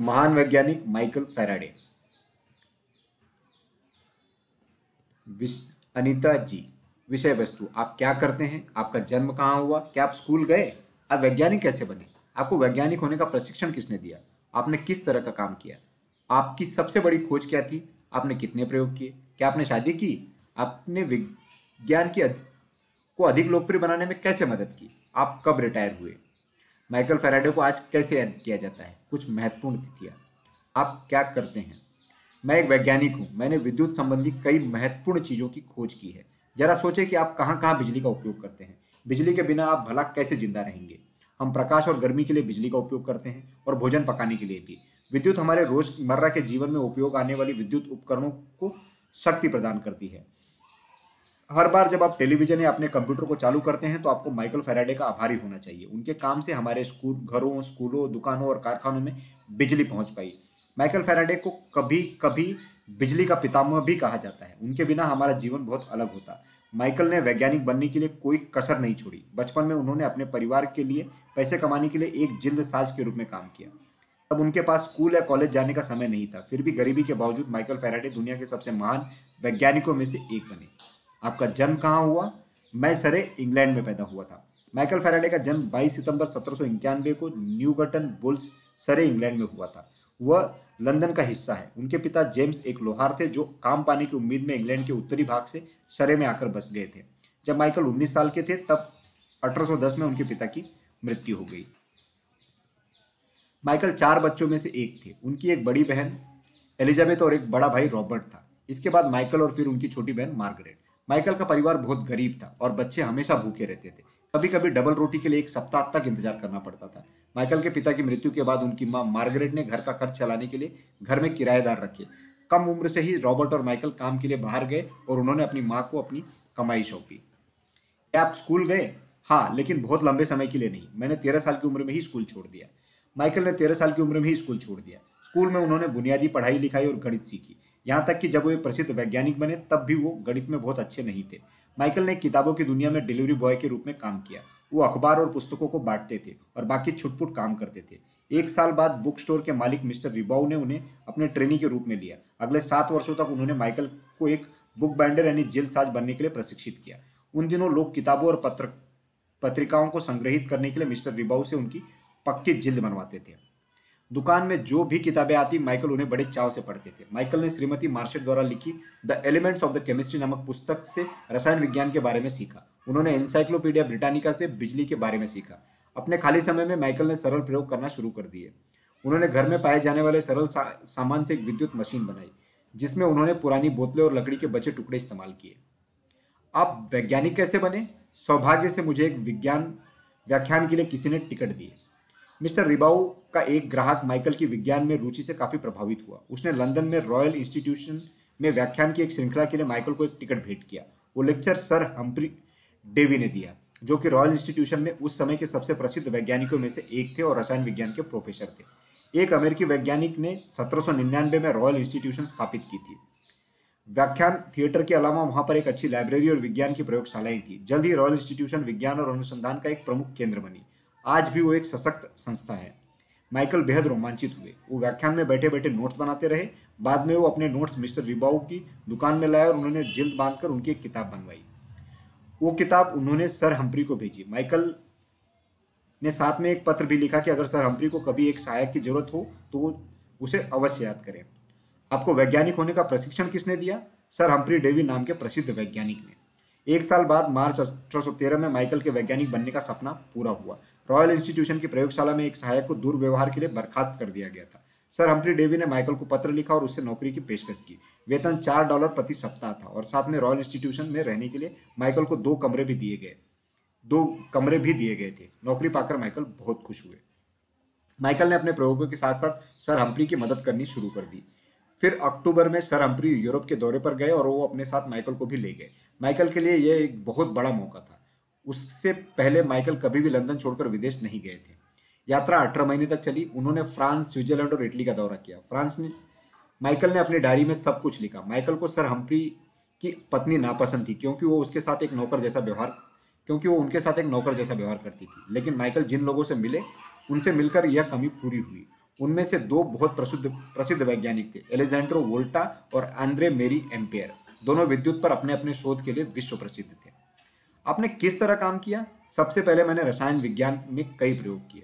महान वैज्ञानिक Michael Faraday. Anita जी विषय वस्तु आप क्या करते हैं? आपका जन्म कहाँ हुआ? क्या आप स्कूल गए? आप वैज्ञानिक कैसे बने? आपको वैज्ञानिक होने का प्रशिक्षण किसने दिया? आपने किस तरह का काम किया? आपकी सबसे बड़ी खोज क्या थी? आपने कितने प्रयोग किए? क्या आपने शादी की? आपने विज्ञान की अध- को अधिक लोकप्रिय बनाने में कैसे मदद की? आप कब रिटायर हुए? माइकल फैराडे को आज कैसे याद किया जाता है? कुछ महत्वपूर्ण तिथियाँ। आप क्या करते हैं? मैं एक वैज्ञानिक हूँ। मैंने विद्युत संबंधी कई महत्वपूर्ण चीज़ों की खोज की है। जरा सोचें कि आप कहाँ कहाँ बिजली का उपयोग करते हैं। बिजली के बिना आप भला कैसे ज़िंदा रहेंगे? हम प्रकाश और गर्मी के लिए बिजली का उपयोग करते हैं और भोजन पकाने के लिए भी। विद्युत हमारे रोज़मर्रा के जीवन में उपयोग आने वाली विद्युत उपकरणों को शक्ति प्रदान करती है। हर बार जब आप टेलीविज़न या अपने कंप्यूटर को चालू करते हैं तो आपको माइकल फैराडे का आभारी होना चाहिए। उनके काम से हमारे स्कूल, घरों, स्कूलों, दुकानों और कारखानों में बिजली पहुँच पाई। माइकल फैराडे को कभी कभी बिजली का पितामह भी कहा जाता है। उनके बिना हमारा जीवन बहुत अलग होता। माइकल ने वैज्ञानिक बनने के लिए कोई कसर नहीं छोड़ी। बचपन में उन्होंने अपने परिवार के लिए, पैसे कमाने के लिए एक जिल्द साज के रूप में काम किया। तब उनके पास स्कूल या कॉलेज जाने का समय नहीं था। फिर भी गरीबी के बावजूद माइकल फैराडे दुनिया के सबसे महान वैज्ञानिकों में से एक बने। आपका जन्म कहाँ हुआ? मैं सरे इंग्लैंड में पैदा हुआ था। माइकल फैराडे का जन्म 22 सितंबर सत्रह सौ इक्यानवे को न्यूगटन बुल्स सरे इंग्लैंड में हुआ था। वह लंदन का हिस्सा है। उनके पिता जेम्स एक लोहार थे, जो काम पाने की उम्मीद में इंग्लैंड के उत्तरी भाग से सरे में आकर बस गए थे। जब माइकल 19 साल के थे, तब 1810 में उनके पिता की मृत्यु हो गई। माइकल चार बच्चों में से एक थे। उनकी एक बड़ी बहन एलिजाबेथ और एक बड़ा भाई रॉबर्ट था। इसके बाद माइकल और फिर उनकी छोटी बहन मार्गरेट। माइकल का परिवार बहुत गरीब था और बच्चे हमेशा भूखे रहते थे। कभी कभी डबल रोटी के लिए एक सप्ताह तक इंतज़ार करना पड़ता था। माइकल के पिता की मृत्यु के बाद उनकी माँ मार्गरेट ने घर का खर्च चलाने के लिए घर में किराएदार रखे। कम उम्र से ही रॉबर्ट और माइकल काम के लिए बाहर गए और उन्होंने अपनी माँ को अपनी कमाई सौंपी। क्या आप स्कूल गए? हाँ लेकिन बहुत लंबे समय के लिए नहीं। मैंने तेरह साल की उम्र में ही स्कूल छोड़ दिया। माइकल ने तेरह साल की उम्र में ही स्कूल छोड़ दिया। स्कूल में उन्होंने बुनियादी पढ़ाई लिखाई और गणित सीखी। यहाँ तक कि जब वो एक प्रसिद्ध वैज्ञानिक बने, तब भी वो गणित में बहुत अच्छे नहीं थे। माइकल ने किताबों की दुनिया में डिलीवरी बॉय के रूप में काम किया। वो अखबार और पुस्तकों को बांटते थे और बाकी छुटपुट काम करते थे। एक साल बाद बुक स्टोर के मालिक मिस्टर रिबाउ ने उन्हें अपने ट्रेनी के रूप में लिया। अगले सात वर्षों तक उन्होंने माइकल को एक बुक बाइंडर यानी जिल्द साज बनने के लिए प्रशिक्षित किया। उन दिनों लोग किताबों और पत्र, पत्रिकाओं को संग्रहित करने के लिए मिस्टर रिबाऊ से उनकी पक्की जिल्द बनवाते थे। दुकान में जो भी किताबें आती माइकल उन्हें बड़े चाव से पढ़ते थे। माइकल ने श्रीमती मार्शेट द्वारा लिखी the elements of the chemistry नामक पुस्तक से रसायन विज्ञान के बारे में सीखा। उन्होंने एनसाइक्लोपीडिया ब्रिटानिका से बिजली के बारे में सीखा। अपने खाली समय में माइकल ने सरल प्रयोग करना शुरू कर दिए। उन्होंने घर में पाए जाने वाले सरल सा, सामान से एक विद्युत मशीन बनाई जिसमें उन्होंने पुरानी बोतलें और लकड़ी के बचे टुकड़े इस्तेमाल किए। आप वैज्ञानिक कैसे बने? सौभाग्य से मुझे एक विज्ञान व्याख्यान के लिए किसी ने टिकट दिए। मिस्टर रिबाउ का एक ग्राहक माइकल की विज्ञान में रुचि से काफ़ी प्रभावित हुआ। उसने लंदन में रॉयल इंस्टीट्यूशन में व्याख्यान की एक श्रृंखला के लिए माइकल को एक टिकट भेंट किया। वो लेक्चर सर हम्प्री डेवी ने दिया, जो कि रॉयल इंस्टीट्यूशन में उस समय के सबसे प्रसिद्ध वैज्ञानिकों में से एक थे और रसायन विज्ञान के प्रोफेसर थे। एक अमेरिकी वैज्ञानिक ने 1799 में रॉयल इंस्टीट्यूशन स्थापित की थी। व्याख्यान थिएटर के अलावा वहाँ पर एक अच्छी लाइब्रेरी और विज्ञान की प्रयोगशालाएँ थी। जल्द ही रॉयल इंस्टीट्यूशन विज्ञान और अनुसंधान का एक प्रमुख केंद्र बनी। आज भी वो एक सशक्त संस्था है। माइकल बेहद रोमांचित हुए। वो व्याख्यान में बैठे बैठे नोट्स बनाते रहे। बाद में वो अपने नोट्स मिस्टर रिबाऊ की दुकान में लाए और उन्होंने जिल्द बांधकर उनकी एक किताब बनवाई। वो किताब उन्होंने सर हम्प्री को भेजी। माइकल ने साथ में एक पत्र भी लिखा कि अगर सर हम्प्री को कभी एक सहायक की ज़रूरत हो तो वो उसे अवश्य याद करें। आपको वैज्ञानिक होने का प्रशिक्षण किसने दिया? सर हम्प्री डेवी नाम के प्रसिद्ध वैज्ञानिक ने। एक साल बाद मार्च अठारह सौ तेरह में माइकल के वैज्ञानिक बनने का सपना पूरा हुआ। रॉयल इंस्टीट्यूशन की प्रयोगशाला में एक सहायक को दुर्व्यवहार के लिए बर्खास्त कर दिया गया था। सर हम्प्री डेवी ने माइकल को पत्र लिखा और उससे नौकरी की पेशकश की। वेतन चार डॉलर प्रति सप्ताह था और साथ में रॉयल इंस्टीट्यूशन में रहने के लिए माइकल को दो कमरे भी दिए गए। दो कमरे भी दिए गए थे। नौकरी पाकर माइकल बहुत खुश हुए। माइकल ने अपने प्रयोगों के साथ साथ सर हम्प्री की मदद करनी शुरू कर दी। फिर अक्टूबर में सर हम्प्री यूरोप के दौरे पर गए और वो अपने साथ माइकल को भी ले गए। माइकल के लिए यह एक बहुत बड़ा मौका था। उससे पहले माइकल कभी भी लंदन छोड़कर विदेश नहीं गए थे। यात्रा अठारह महीने तक चली। उन्होंने फ्रांस, स्विट्जरलैंड और इटली का दौरा किया। फ्रांस ने, माइकल ने अपनी डायरी में सब कुछ लिखा। माइकल को सर हम्प्री की पत्नी नापसंद थी, क्योंकि वो उसके साथ एक नौकर जैसा व्यवहार, क्योंकि वो उनके साथ एक नौकर जैसा व्यवहार करती थी। लेकिन माइकल जिन लोगों से मिले, उनसे मिलकर यह कमी पूरी हुई। उनमें से दो बहुत प्रसिद्ध प्रसिद्ध वैज्ञानिक थे एलेजेंड्रो वोल्टा और आंद्रे मेरी एम्पेयर। दोनों विद्युत पर अपने अपने शोध के लिए विश्व प्रसिद्ध थे। आपने किस तरह काम किया? सबसे पहले मैंने रसायन विज्ञान में कई प्रयोग किए।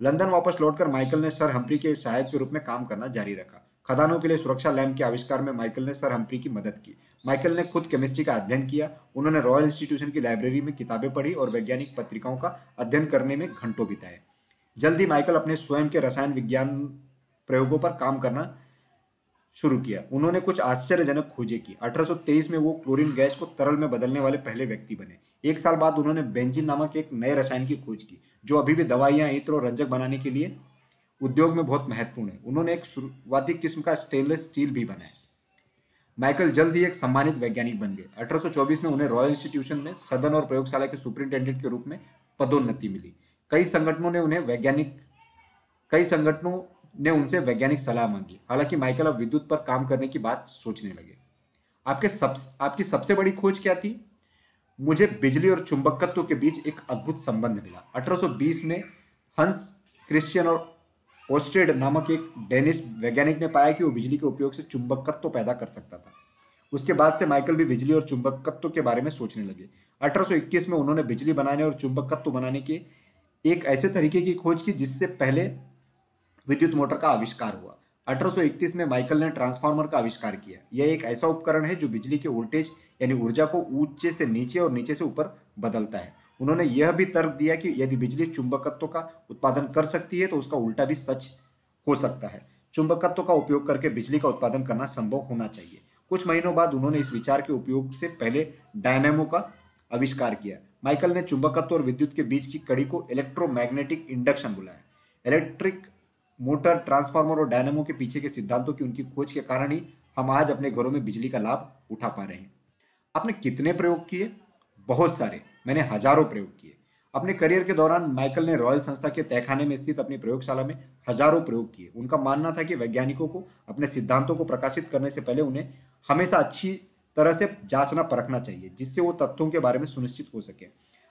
लंदन वापस लौटकर माइकल ने सर हम्प्री के सहायक के रूप में काम करना जारी रखा। खदानों के लिए सुरक्षा लैम्प के आविष्कार में माइकल ने सर हम्प्री की मदद की। माइकल ने खुद केमिस्ट्री का अध्ययन किया। उन्होंने रॉयल इंस्टीट्यूशन की लाइब्रेरी में किताबें पढ़ी और वैज्ञानिक पत्रिकाओं का अध्ययन करने में घंटों बिताए। जल्दी माइकल अपने स्वयं के रसायन विज्ञान प्रयोगों पर काम करना शुरू किया। उन्होंने कुछ आश्चर्यजनक खोजें की। 1823 में वो क्लोरीन गैस को तरल में बदलने वाले पहले व्यक्ति बने। एक साल बाद उन्होंने बेंजीन नामक एक नए रसायन की खोज की, जो अभी भी दवाइयाँ, इत्र और रंजक बनाने के लिए उद्योग में बहुत महत्वपूर्ण है। उन्होंने एक शुरुआती किस्म का स्टेनलेस स्टील भी बनाया। माइकल जल्द ही एक सम्मानित वैज्ञानिक बन गए। 1824 में उन्हें रॉयल इंस्टीट्यूशन में सदन और प्रयोगशाला के सुपरिंटेंडेंट के रूप में पदोन्नति मिली। कई संगठनों ने उन्हें वैज्ञानिक, कई संगठनों ने उनसे वैज्ञानिक सलाह मांगी। हालाँकि माइकल अब विद्युत पर काम करने की बात सोचने लगे। आपके सब, आपकी सबसे बड़ी खोज क्या थी? मुझे बिजली और चुंबकत्व के बीच एक अद्भुत संबंध मिला। 1820 में हंस क्रिश्चियन और ओस्टेड नामक एक डेनिश वैज्ञानिक ने पाया कि वो बिजली के उपयोग से चुंबकत्व पैदा कर सकता था। उसके बाद से माइकल भी बिजली और चुंबकत्व के बारे में सोचने लगे। 1821 में उन्होंने बिजली बनाने और चुंबकत्व बनाने के एक ऐसे तरीके की खोज की जिससे पहले विद्युत मोटर का आविष्कार हुआ। 1831 में माइकल ने ट्रांसफार्मर का आविष्कार किया। यह एक ऐसा उपकरण है जो बिजली के वोल्टेज यानी ऊर्जा को ऊँचे से नीचे और नीचे से ऊपर बदलता है। उन्होंने यह भी तर्क दिया कि यदि बिजली चुंबकत्व का उत्पादन कर सकती है तो उसका उल्टा भी सच हो सकता है। चुंबकत्व का उपयोग करके बिजली का उत्पादन करना संभव होना चाहिए। कुछ महीनों बाद उन्होंने इस विचार के उपयोग से पहले डायनेमो का आविष्कार किया। माइकल ने चुंबकत्व और विद्युत के बीच की कड़ी को इलेक्ट्रोमैग्नेटिक इंडक्शन बुलाया इलेक्ट्रिक मोटर ट्रांसफार्मर और डायनेमो के पीछे के सिद्धांतों की उनकी खोज के कारण ही हम आज अपने घरों में बिजली का लाभ उठा पा रहे हैं। आपने कितने प्रयोग किए? बहुत सारे। मैंने हज़ारों प्रयोग किए। अपने करियर के दौरान माइकल ने रॉयल संस्था के तहखाने में स्थित अपनी प्रयोगशाला में हज़ारों प्रयोग किए। उनका मानना था कि वैज्ञानिकों को, अपने सिद्धांतों को प्रकाशित करने से पहले उन्हें हमेशा अच्छी तरह से जांचना, परखना चाहिए, जिससे वो तथ्यों के बारे में सुनिश्चित हो सके।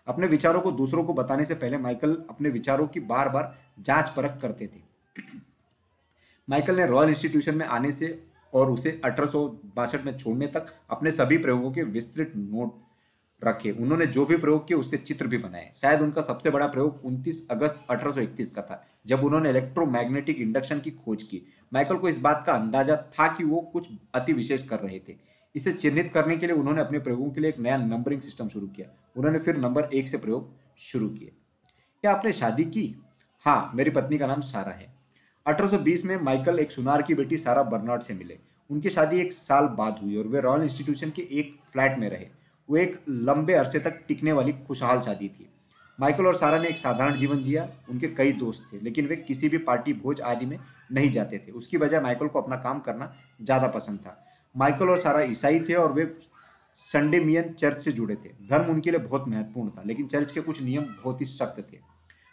अपने विचारों को दूसरों को बताने से पहले माइकल अपने विचारों की बार बार जाँच, परख करते थे। माइकल ने रॉयल इंस्टीट्यूशन में आने से और उसे अठारह सौ बासठ में छोड़ने तक अपने सभी प्रयोगों के विस्तृत नोट रखे। उन्होंने जो भी प्रयोग किए, उसके चित्र भी बनाए। शायद उनका सबसे बड़ा प्रयोग 29 अगस्त 1831 का था, जब उन्होंने इलेक्ट्रोमैग्नेटिक इंडक्शन की खोज की। माइकल को इस बात का अंदाज़ा था कि वो कुछ अति विशेष कर रहे थे। इसे चिन्हित करने के लिए उन्होंने अपने प्रयोगों के लिए एक नया नंबरिंग सिस्टम शुरू किया। उन्होंने फिर नंबर एक से प्रयोग शुरू किए। क्या आपने शादी की? हाँ मेरी पत्नी का नाम सारा है। 1820 में माइकल एक सुनार की बेटी सारा बर्नार्ड से मिले। उनकी शादी एक साल बाद हुई और वे रॉयल इंस्टीट्यूशन के एक फ्लैट में रहे। वो एक लंबे अरसे तक टिकने वाली खुशहाल शादी थी। माइकल और सारा ने एक साधारण जीवन जिया, उनके कई दोस्त थे, लेकिन वे किसी भी पार्टी, भोज आदि में नहीं जाते थे। उसकी वजह माइकल को अपना काम करना ज़्यादा पसंद था। माइकल और सारा ईसाई थे और वे संडे मियन चर्च से जुड़े थे। धर्म उनके लिए बहुत महत्वपूर्ण था, लेकिन चर्च के कुछ नियम बहुत ही सख्त थे।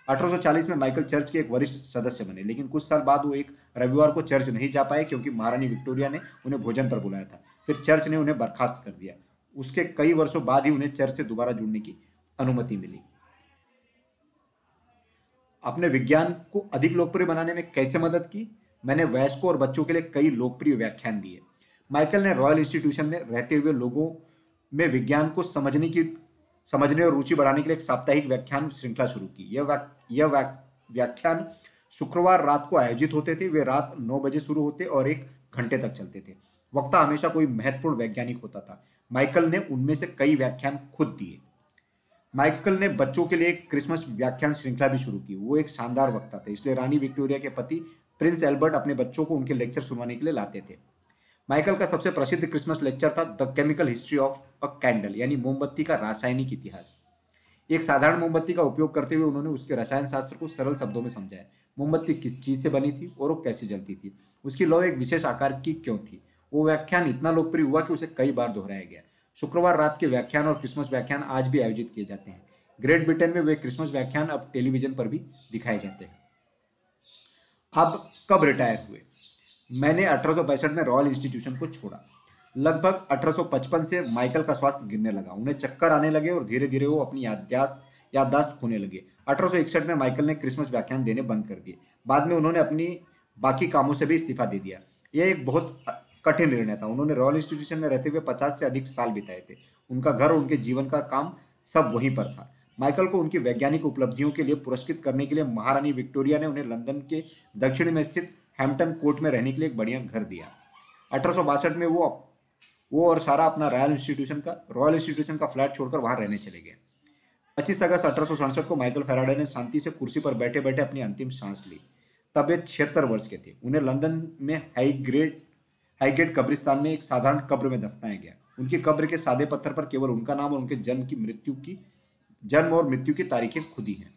1840 में माइकल चर्च के एक वरिष्ठ सदस्य बने, लेकिन कुछ साल बाद वो एक रविवार को चर्च नहीं जा पाए, क्योंकि महारानी विक्टोरिया ने उन्हें भोजन पर बुलाया था। फिर चर्च ने उन्हें बर्खास्त कर दिया। उसके कई वर्षों बाद ही उन्हें चर्च से दोबारा जुड़ने की अनुमति मिली। अपने विज्ञान को अधिक लोकप्रिय बनाने में कैसे मदद की? मैंने वयस्कों और बच्चों के लिए कई लोकप्रिय व्याख्यान दिए। माइकल ने रॉयल इंस्टीट्यूशन में रहते हुए लोगों में विज्ञान को समझने की, समझने और रुचि बढ़ाने के लिए एक साप्ताहिक व्याख्यान श्रृंखला शुरू की। यह यह व्याख्यान शुक्रवार रात को आयोजित होते थे। वे रात नौ बजे शुरू होते और एक घंटे तक चलते थे। वक्ता हमेशा कोई महत्वपूर्ण वैज्ञानिक होता था। माइकल ने उनमें से कई व्याख्यान खुद दिए। माइकल ने बच्चों के लिए एक क्रिसमस व्याख्यान श्रृंखला भी शुरू की। वो एक शानदार वक्ता थे, इसलिए रानी विक्टोरिया के पति प्रिंस एल्बर्ट अपने बच्चों को उनके लेक्चर सुनवाने के लिए लाते थे। माइकल का सबसे प्रसिद्ध क्रिसमस लेक्चर था the chemical history of a candle, यानी मोमबत्ती का रासायनिक इतिहास। एक साधारण मोमबत्ती का उपयोग करते हुए उन्होंने उसके रसायन शास्त्र को सरल शब्दों में समझाया। मोमबत्ती किस चीज़ से बनी थी और वो कैसे जलती थी? उसकी लौ एक विशेष आकार की क्यों थी? वो व्याख्यान इतना लोकप्रिय हुआ कि उसे कई बार दोहराया गया। शुक्रवार रात के व्याख्यान और क्रिसमस व्याख्यान आज भी आयोजित किए जाते हैं। ग्रेट ब्रिटेन में वे क्रिसमस व्याख्यान अब टेलीविज़न पर भी दिखाए जाते हैं। अब कब रिटायर हुए? मैंने अठारह में रॉयल इंस्टीट्यूशन को छोड़ा। लगभग 1855 से माइकल का स्वास्थ्य गिरने लगा। उन्हें चक्कर आने लगे और धीरे धीरे वो अपनी याददाश्त याददाश्त खोने लगे। अठारह में माइकल ने क्रिसमस व्याख्यान देने बंद कर दिए। बाद में उन्होंने अपनी बाकी कामों से भी इस्तीफा दे दिया। यह एक बहुत कठिन निर्णय था। उन्होंने रॉयल इंस्टीट्यूशन में रहते हुए पचास से अधिक साल बिताए थे। उनका घर उनके जीवन का काम सब वहीं पर था। माइकल को उनकी वैज्ञानिक उपलब्धियों के लिए पुरस्कृत करने के लिए महारानी विक्टोरिया ने उन्हें लंदन के दक्षिण में स्थित हैम्पटन कोर्ट में रहने के लिए एक बढ़िया घर दिया। अठारह में वो वो और सारा अपना रॉयल इंस्टीट्यूशन का, रॉयल इंस्टीट्यूशन का फ्लैट छोड़कर वहाँ रहने चले गए। पच्चीस अगस्त अठारह सौ सड़सठ को माइकल फेराडे ने शांति से कुर्सी पर बैठे बैठे अपनी अंतिम सांस ली। तब वे छिहत्तर वर्ष के थे। उन्हें लंदन में हाई ग्रेड हाईगेट कब्रिस्तान में एक साधारण कब्र में दफनाया गया। उनकी कब्र के सादे पत्थर पर केवल उनका नाम और उनके जन्म की मृत्यु की, जन्म और मृत्यु की तारीखें खुदी हैं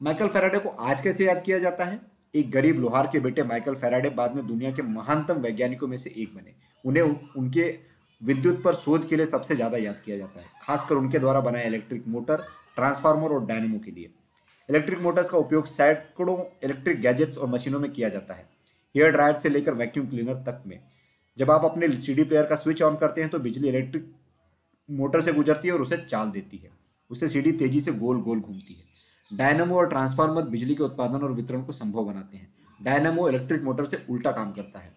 माइकल फेराडे को आज कैसे याद किया जाता है? एक गरीब लोहार के बेटे माइकल फेराडे बाद में दुनिया के महानतम वैज्ञानिकों में से एक बने। उन्हें उनके विद्युत पर शोध के लिए सबसे ज़्यादा याद किया जाता है, खासकर उनके द्वारा बनाए इलेक्ट्रिक मोटर, ट्रांसफार्मर और डायनेमो के लिए। इलेक्ट्रिक मोटर्स का उपयोग सैकड़ों इलेक्ट्रिक गैजेट्स और मशीनों में किया जाता है। हेयर ड्रायर से लेकर वैक्यूम क्लीनर तक में। जब आप अपने सी डी प्लेयर का स्विच ऑन करते हैं तो बिजली इलेक्ट्रिक मोटर से गुजरती है और उसे चाल देती है। उससे सीडी तेज़ी से गोल गोल घूमती है। डायनामो और ट्रांसफार्मर बिजली के उत्पादन और वितरण को संभव बनाते हैं। डायनामो इलेक्ट्रिक मोटर से उल्टा काम करता है।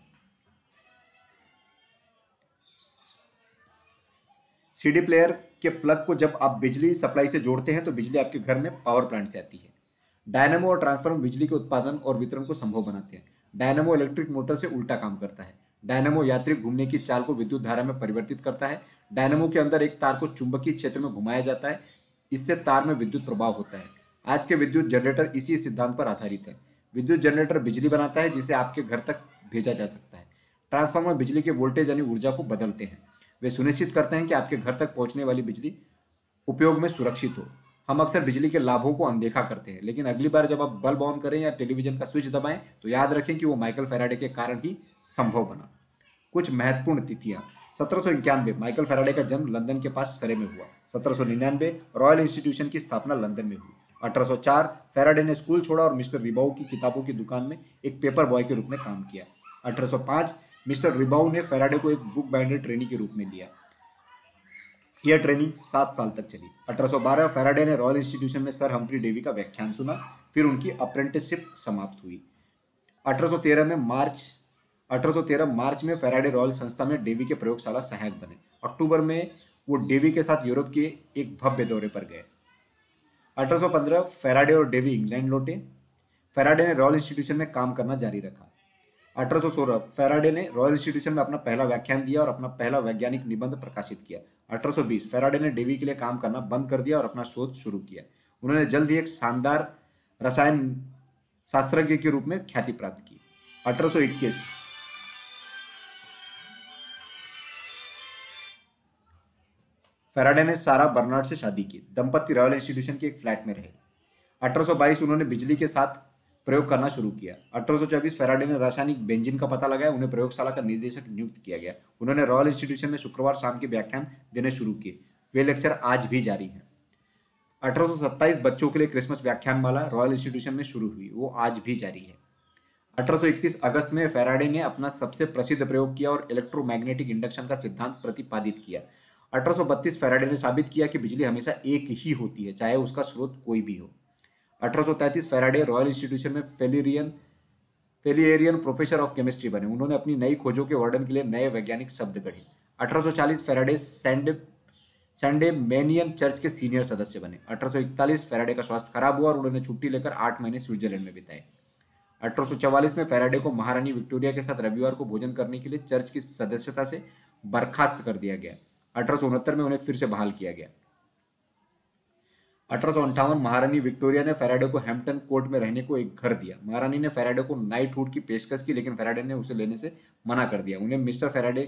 सीडी प्लेयर के प्लग को जब आप बिजली सप्लाई से जोड़ते हैं तो बिजली आपके घर में पावर प्लांट से आती है। डायनामो और ट्रांसफार्मर बिजली के उत्पादन और वितरण को संभव बनाते हैं। डायनामो इलेक्ट्रिक मोटर से उल्टा काम करता है। डायनामो यात्री घूमने की चाल को विद्युत धारा में परिवर्तित करता है। डायनामो के अंदर एक तार को चुंबकीय क्षेत्र में घुमाया जाता है। इससे तार में विद्युत प्रभाव होता है। आज के विद्युत जनरेटर इसी सिद्धांत पर आधारित है। विद्युत जनरेटर बिजली बनाता है, जिसे आपके घर तक भेजा जा सकता है। ट्रांसफार्मर बिजली के वोल्टेज यानी ऊर्जा को बदलते हैं। वे सुनिश्चित करते हैं कि आपके घर तक पहुँचने वाली बिजली उपयोग में सुरक्षित हो। हम अक्सर बिजली के लाभों को अनदेखा करते हैं, लेकिन अगली बार जब आप बल्ब ऑन करें या टेलीविज़न का स्विच दबाएँ तो याद रखें कि वो माइकल फेराडे के कारण ही संभव बना। कुछ महत्वपूर्ण तिथियाँ। सत्रह सौ इक्यानवे, माइकल फेराडे का जन्म लंदन के पास सरे में हुआ। सत्रह सौ निन्यानवे, रॉयल इंस्टीट्यूशन की स्थापना लंदन में हुई। 1804 फेराडे ने स्कूल छोड़ा और मिस्टर रिबाऊ की किताबों की दुकान में एक पेपर बॉय के रूप में काम किया। 1805 मिस्टर रिबाऊ ने फेराडे को एक बुक बाइंडर ट्रेनिंग के रूप में लिया। यह ट्रेनिंग सात साल तक चली। 1812 फेराडे ने रॉयल इंस्टीट्यूशन में सर हम्प्री डेवी का व्याख्यान सुना, फिर उनकी अप्रेंटिसशिप समाप्त हुई। 1813 में मार्च 1813 मार्च में फेराडे रॉयल संस्था में डेवी के प्रयोगशाला सहायक बने। अक्टूबर में वो डेवी के साथ यूरोप के एक भव्य दौरे पर गए। 1815 फेराडे और डेवी इंग्लैंड लौटे। फेराडे ने रॉयल इंस्टीट्यूशन में काम करना जारी रखा। 1816 फेराडे ने रॉयल इंस्टीट्यूशन में अपना पहला व्याख्यान दिया और अपना पहला वैज्ञानिक निबंध प्रकाशित किया। 1820 फेराडे ने डेवी के लिए काम करना बंद कर दिया और अपना शोध शुरू किया। उन्होंने जल्द ही एक शानदार रसायन शास्त्रज्ञ के रूप में ख्याति प्राप्त की। अठारह फेराडे ने सारा बर्नार्ड से शादी की। दंपति रॉयल इंस्टीट्यूशन के एक फ्लैट में रहे। 1822 उन्होंने बिजली के साथ प्रयोग करना शुरू किया। अठारह फेराडे ने रासायनिक बेंजिन का पता लगाया, उन्हें प्रयोगशाला का निदेशक नियुक्त किया गया। उन्होंने रॉयल इंस्टीट्यूशन में शुक्रवार शाम के व्याख्यान देने शुरू किए। वे लेक्चर आज भी जारी हैं। 1827 बच्चों के लिए क्रिसमस व्याख्यान माला रॉयल इंस्टीट्यूशन में शुरू हुई, वो आज भी जारी है। 1831 अगस्त में फेराडे ने अपना सबसे प्रसिद्ध प्रयोग किया और इलेक्ट्रोमैग्नेटिक इंडक्शन का सिद्धांत प्रतिपादित किया। 1832 फेराडे ने साबित किया कि बिजली हमेशा एक ही होती है, चाहे उसका स्रोत कोई भी हो। 1833 फेराडे रॉयल इंस्टीट्यूशन में Fullerian Fullerian professor of chemistry बने। उन्होंने अपनी नई खोजों के वर्णन के लिए नए वैज्ञानिक शब्द गढ़े। 1840 फेराडे सैंडे सैंडे मैनियन चर्च के सीनियर सदस्य बने। 1841 फेराडे का स्वास्थ्य खराब हुआ और उन्होंने छुट्टी लेकर आठ महीने स्विट्जरलैंड में बिताए। 1844 में फेराडे को महारानी विक्टोरिया के साथ रविवार को भोजन करने के लिए चर्च की सदस्यता से बर्खास्त कर दिया गया। अठारह सौ उनहत्तर में उन्हें फिर से बहाल किया गया। अठारह महारानी विक्टोरिया ने फेराडे को हैम्पटन कोर्ट में रहने को एक घर दिया। महारानी ने फेराडे को नाइट नाइटहुड की पेशकश की, लेकिन फेराडे ने उसे लेने से मना कर दिया। उन्हें मिस्टर फेराडे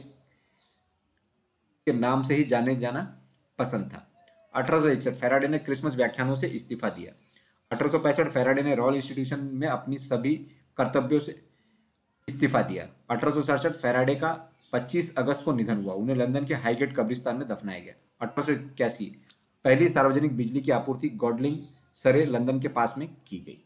के नाम से ही जाने जाना पसंद था। अठारह सौ इकसठ, फेराडे ने क्रिसमस व्याख्यानों से इस्तीफा दिया। अठारह सौ पैंसठ, फेराडे ने रॉयल इंस्टीट्यूशन में अपनी सभी कर्तव्यों से इस्तीफा दिया। अठारह फेराडे का 25 अगस्त को निधन हुआ। उन्हें लंदन के हाईगेट कब्रिस्तान में दफनाया गया। अठारह सौ इक्यासी पहली सार्वजनिक बिजली की आपूर्ति गॉडलिंग सरे लंदन के पास में की गई।